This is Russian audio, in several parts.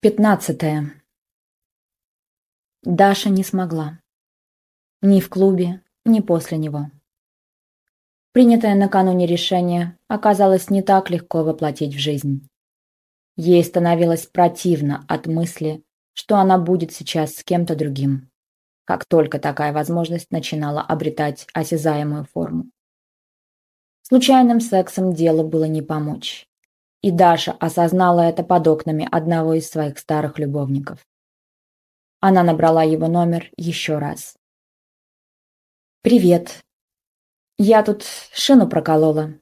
Пятнадцатое. Даша не смогла. Ни в клубе, ни после него. Принятое накануне решение оказалось не так легко воплотить в жизнь. Ей становилось противно от мысли, что она будет сейчас с кем-то другим, как только такая возможность начинала обретать осязаемую форму. Случайным сексом делу было не помочь. И Даша осознала это под окнами одного из своих старых любовников. Она набрала его номер еще раз. «Привет. Я тут шину проколола.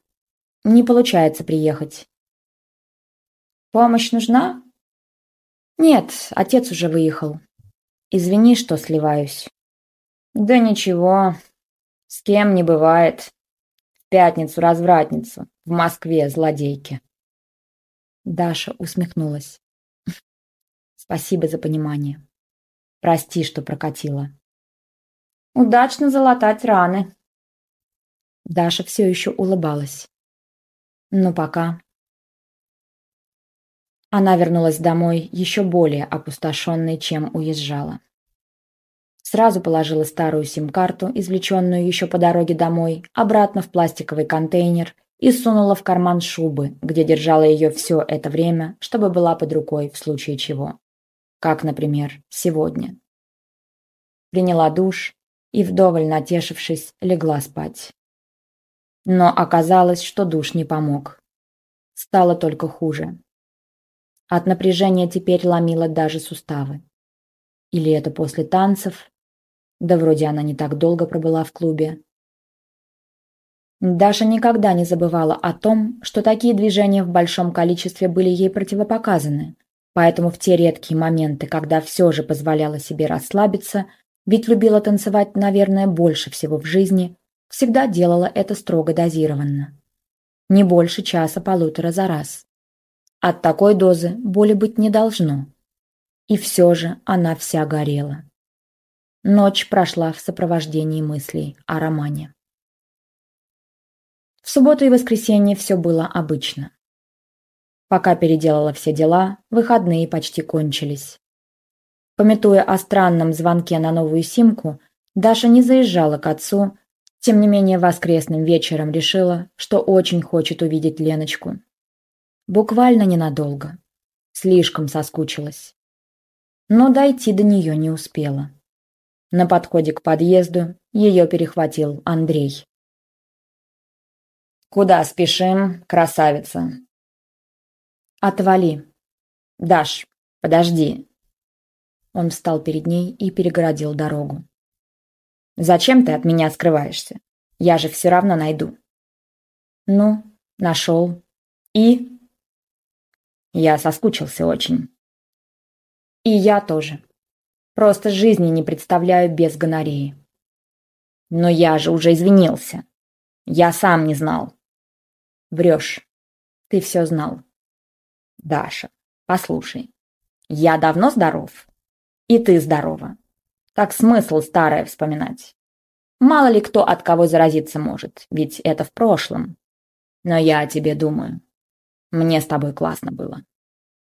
Не получается приехать». «Помощь нужна?» «Нет, отец уже выехал. Извини, что сливаюсь». «Да ничего, с кем не бывает. В пятницу-развратницу, в Москве злодейки». Даша усмехнулась. Спасибо за понимание. Прости, что прокатила. Удачно залатать раны. Даша все еще улыбалась. Но пока. Она вернулась домой еще более опустошенной, чем уезжала. Сразу положила старую сим-карту, извлеченную еще по дороге домой, обратно в пластиковый контейнер и сунула в карман шубы, где держала ее все это время, чтобы была под рукой в случае чего. Как, например, сегодня. Приняла душ и, вдоволь натешившись, легла спать. Но оказалось, что душ не помог. Стало только хуже. От напряжения теперь ломило даже суставы. Или это после танцев? Да вроде она не так долго пробыла в клубе. Даша никогда не забывала о том, что такие движения в большом количестве были ей противопоказаны, поэтому в те редкие моменты, когда все же позволяла себе расслабиться, ведь любила танцевать, наверное, больше всего в жизни, всегда делала это строго дозированно. Не больше часа-полутора за раз. От такой дозы боли быть не должно. И все же она вся горела. Ночь прошла в сопровождении мыслей о романе. В субботу и воскресенье все было обычно. Пока переделала все дела, выходные почти кончились. Пометуя о странном звонке на новую симку, Даша не заезжала к отцу, тем не менее воскресным вечером решила, что очень хочет увидеть Леночку. Буквально ненадолго. Слишком соскучилась. Но дойти до нее не успела. На подходе к подъезду ее перехватил Андрей. «Куда спешим, красавица?» «Отвали. Даш, подожди». Он встал перед ней и перегородил дорогу. «Зачем ты от меня скрываешься? Я же все равно найду». «Ну, нашел. И?» Я соскучился очень. «И я тоже. Просто жизни не представляю без гонореи». «Но я же уже извинился. Я сам не знал». Врешь. Ты все знал. Даша, послушай. Я давно здоров. И ты здорова. Так смысл старое вспоминать. Мало ли кто от кого заразиться может, ведь это в прошлом. Но я о тебе думаю. Мне с тобой классно было.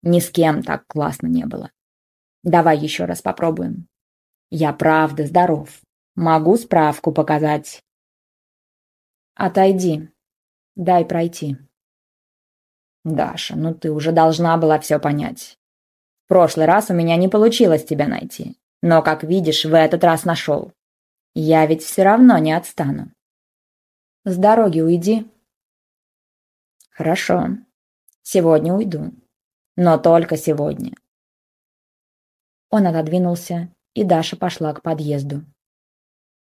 Ни с кем так классно не было. Давай еще раз попробуем. Я правда здоров. Могу справку показать. Отойди, Дай пройти. Даша, ну ты уже должна была все понять. В прошлый раз у меня не получилось тебя найти. Но, как видишь, в этот раз нашел. Я ведь все равно не отстану. С дороги уйди. Хорошо. Сегодня уйду. Но только сегодня. Он отодвинулся, и Даша пошла к подъезду.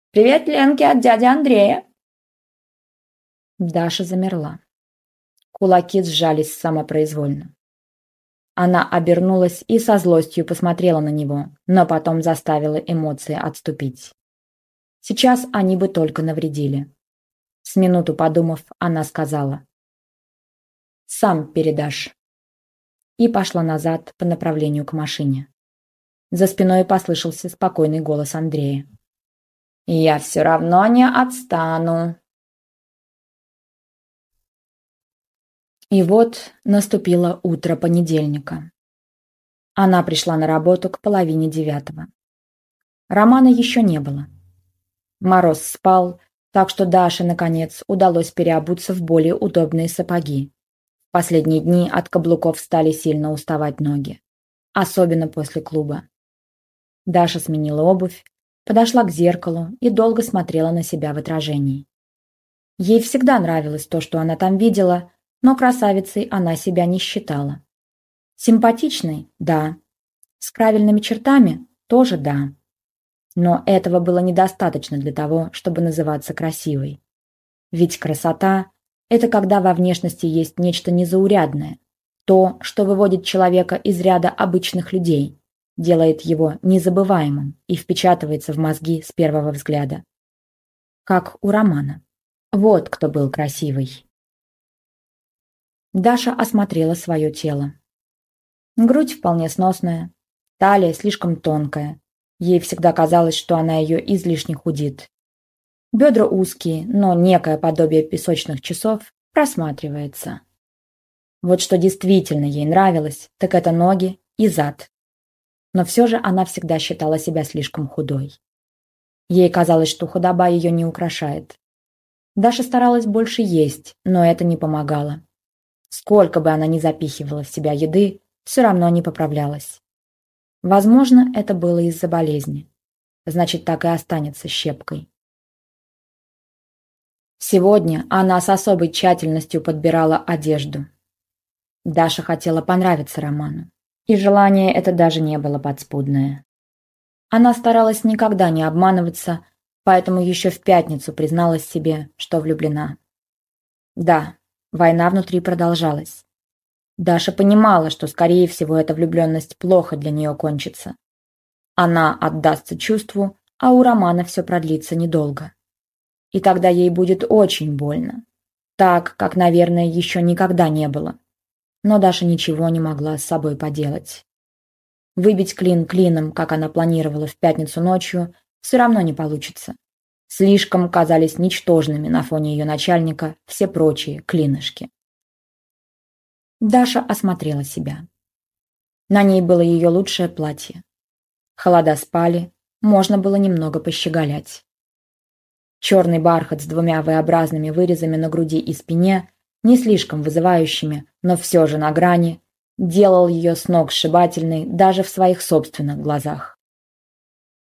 «Привет, Ленке, от дяди Андрея!» Даша замерла. Кулаки сжались самопроизвольно. Она обернулась и со злостью посмотрела на него, но потом заставила эмоции отступить. Сейчас они бы только навредили. С минуту подумав, она сказала. «Сам передашь». И пошла назад по направлению к машине. За спиной послышался спокойный голос Андрея. «Я все равно не отстану», И вот наступило утро понедельника. Она пришла на работу к половине девятого. Романа еще не было. Мороз спал, так что Даше, наконец, удалось переобуться в более удобные сапоги. В последние дни от каблуков стали сильно уставать ноги. Особенно после клуба. Даша сменила обувь, подошла к зеркалу и долго смотрела на себя в отражении. Ей всегда нравилось то, что она там видела, но красавицей она себя не считала. Симпатичной – да. С правильными чертами – тоже да. Но этого было недостаточно для того, чтобы называться красивой. Ведь красота – это когда во внешности есть нечто незаурядное, то, что выводит человека из ряда обычных людей, делает его незабываемым и впечатывается в мозги с первого взгляда. Как у Романа. Вот кто был красивый. Даша осмотрела свое тело. Грудь вполне сносная, талия слишком тонкая. Ей всегда казалось, что она ее излишне худит. Бедра узкие, но некое подобие песочных часов просматривается. Вот что действительно ей нравилось, так это ноги и зад. Но все же она всегда считала себя слишком худой. Ей казалось, что худоба ее не украшает. Даша старалась больше есть, но это не помогало. Сколько бы она ни запихивала в себя еды, все равно не поправлялась. Возможно, это было из-за болезни. Значит, так и останется щепкой. Сегодня она с особой тщательностью подбирала одежду. Даша хотела понравиться Роману, и желание это даже не было подспудное. Она старалась никогда не обманываться, поэтому еще в пятницу призналась себе, что влюблена. Да, война внутри продолжалась. Даша понимала, что, скорее всего, эта влюбленность плохо для нее кончится. Она отдастся чувству, а у Романа все продлится недолго. И тогда ей будет очень больно. Так, как, наверное, еще никогда не было. Но Даша ничего не могла с собой поделать. Выбить клин клином, как она планировала в пятницу ночью, все равно не получится. Слишком казались ничтожными на фоне ее начальника все прочие клинышки. Даша осмотрела себя. На ней было ее лучшее платье. Холода спали, можно было немного пощеголять. Черный бархат с двумя V-образными вырезами на груди и спине, не слишком вызывающими, но все же на грани, делал ее с ног сшибательной даже в своих собственных глазах.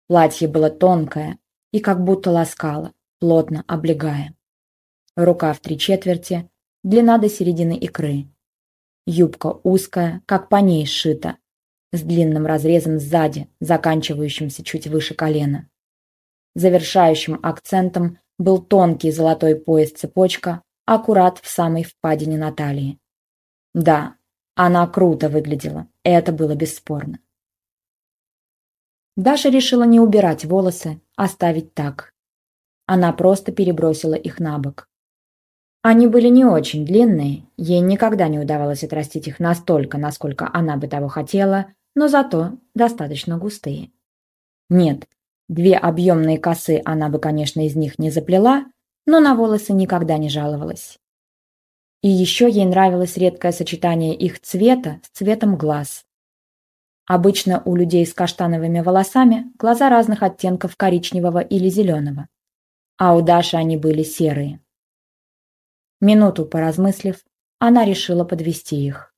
Платье было тонкое и как будто ласкало, плотно облегая. Рука в три четверти, длина до середины икры, Юбка узкая, как по ней сшита, с длинным разрезом сзади, заканчивающимся чуть выше колена. Завершающим акцентом был тонкий золотой пояс-цепочка, аккурат в самой впадине на талии. Да, она круто выглядела, это было бесспорно. Даша решила не убирать волосы, оставить так. Она просто перебросила их на бок. Они были не очень длинные, ей никогда не удавалось отрастить их настолько, насколько она бы того хотела, но зато достаточно густые. Нет, две объемные косы она бы, конечно, из них не заплела, но на волосы никогда не жаловалась. И еще ей нравилось редкое сочетание их цвета с цветом глаз. Обычно у людей с каштановыми волосами глаза разных оттенков коричневого или зеленого, а у Даши они были серые. Минуту поразмыслив, она решила подвести их.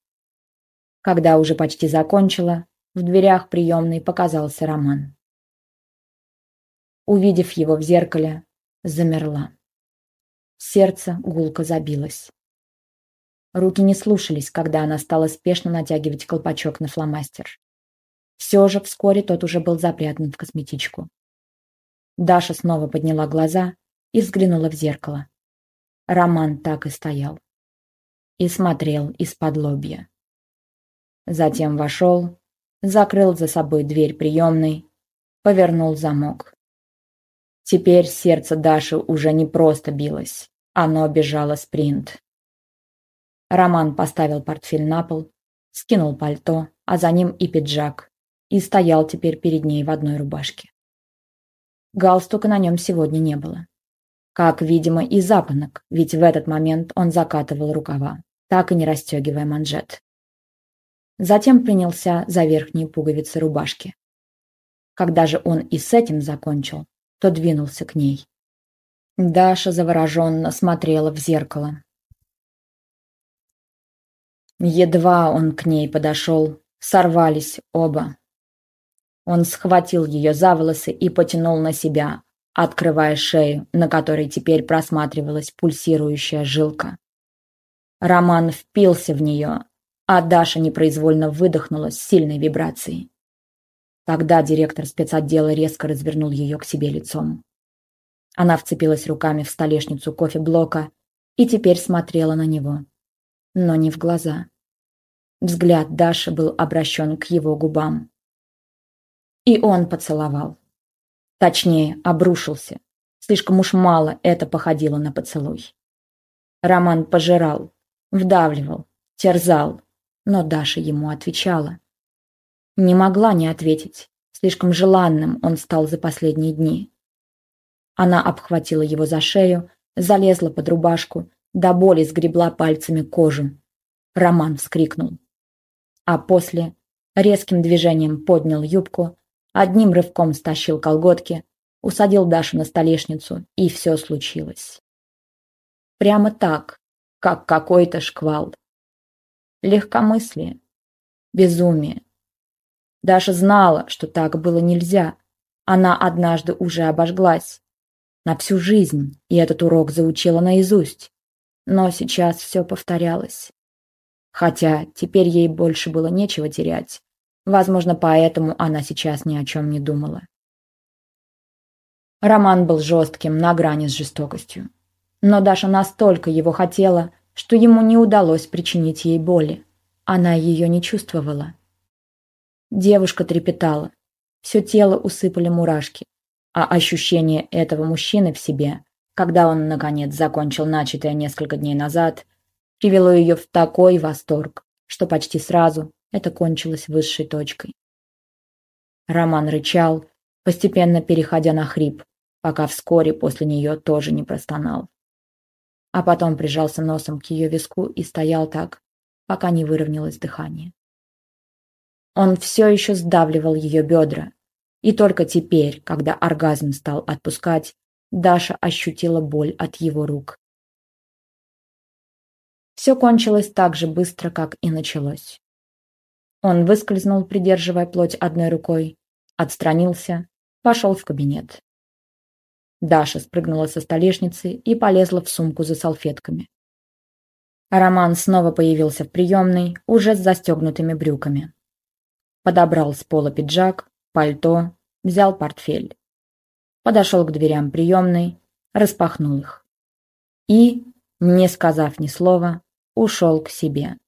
Когда уже почти закончила, в дверях приемной показался Роман. Увидев его в зеркале, замерла. Сердце гулко забилось. Руки не слушались, когда она стала спешно натягивать колпачок на фломастер. Все же вскоре тот уже был запрятан в косметичку. Даша снова подняла глаза и взглянула в зеркало. Роман так и стоял. И смотрел из-под лобья. Затем вошел, закрыл за собой дверь приемной, повернул замок. Теперь сердце Даши уже не просто билось, оно бежало спринт. Роман поставил портфель на пол, скинул пальто, а за ним и пиджак, и стоял теперь перед ней в одной рубашке. Галстука на нем сегодня не было. Как, видимо, и запонок, ведь в этот момент он закатывал рукава, так и не расстегивая манжет. Затем принялся за верхние пуговицы рубашки. Когда же он и с этим закончил, то двинулся к ней. Даша завороженно смотрела в зеркало. Едва он к ней подошел, сорвались оба. Он схватил ее за волосы и потянул на себя, открывая шею, на которой теперь просматривалась пульсирующая жилка. Роман впился в нее, а Даша непроизвольно выдохнула с сильной вибрацией. Тогда директор спецотдела резко развернул ее к себе лицом. Она вцепилась руками в столешницу кофе-блока и теперь смотрела на него, но не в глаза. Взгляд Даши был обращен к его губам. И он поцеловал. Точнее, обрушился. Слишком уж мало это походило на поцелуй. Роман пожирал, вдавливал, терзал, но Даша ему отвечала. Не могла не ответить. Слишком желанным он стал за последние дни. Она обхватила его за шею, залезла под рубашку, до боли сгребла пальцами кожу. Роман вскрикнул. А после резким движением поднял юбку, одним рывком стащил колготки, усадил Дашу на столешницу, и все случилось. Прямо так, как какой-то шквал. Легкомыслие, безумие. Даша знала, что так было нельзя. Она однажды уже обожглась. На всю жизнь, и этот урок заучила наизусть. Но сейчас все повторялось. Хотя теперь ей больше было нечего терять. Возможно, поэтому она сейчас ни о чем не думала. Роман был жестким, на грани с жестокостью. Но Даша настолько его хотела, что ему не удалось причинить ей боли. Она ее не чувствовала. Девушка трепетала. Все тело усыпали мурашки. А ощущение этого мужчины в себе, когда он, наконец, закончил начатое несколько дней назад, привело ее в такой восторг, что почти сразу это кончилось высшей точкой. Роман рычал, постепенно переходя на хрип, пока вскоре после нее тоже не простонал. А потом прижался носом к ее виску и стоял так, пока не выровнялось дыхание. Он все еще сдавливал ее бедра, и только теперь, когда оргазм стал отпускать, Даша ощутила боль от его рук. Все кончилось так же быстро, как и началось. Он выскользнул, придерживая плоть одной рукой, отстранился, пошел в кабинет. Даша спрыгнула со столешницы и полезла в сумку за салфетками. Роман снова появился в приемной, уже с застегнутыми брюками. Подобрал с пола пиджак, пальто, взял портфель. Подошел к дверям приемной, распахнул их. И, не сказав ни слова, ушел к себе.